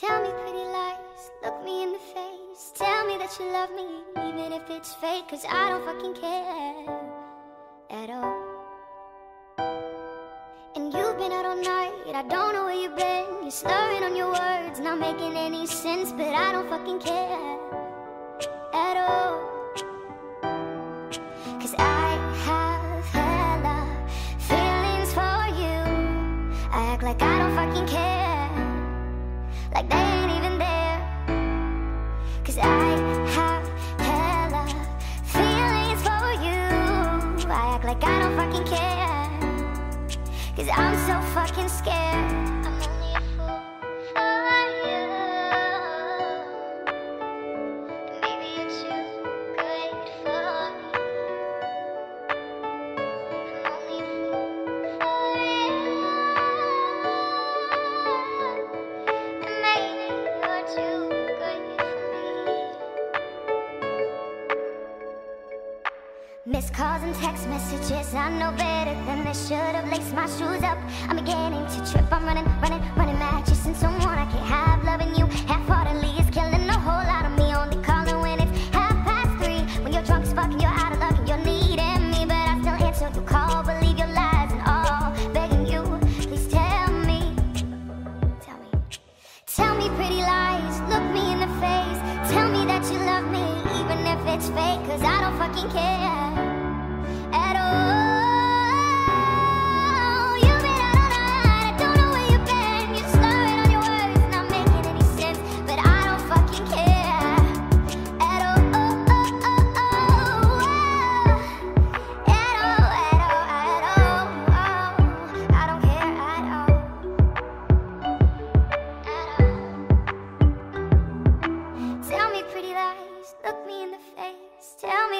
Tell me pretty lies, look me in the face. Tell me that you love me, even if it's fake. Cause I don't fucking care at all. And you've been out all night, I don't know where you've been. You're slurring on your words, not making any sense. But I don't fucking care at all. Cause I have hella feelings for you. I act like I don't fucking care, like they ain't even there. Cause I have hella feelings for you. I act like I don't fucking care. Cause I'm so fucking scared. Missed calls and text messages, I know better than this. Should've laced my shoes up. I'm beginning to trip. I'm running, running, running mad, chasing someone I it's fake. Cause I don't fucking care at all.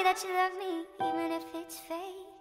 That you love me, even if it's fake.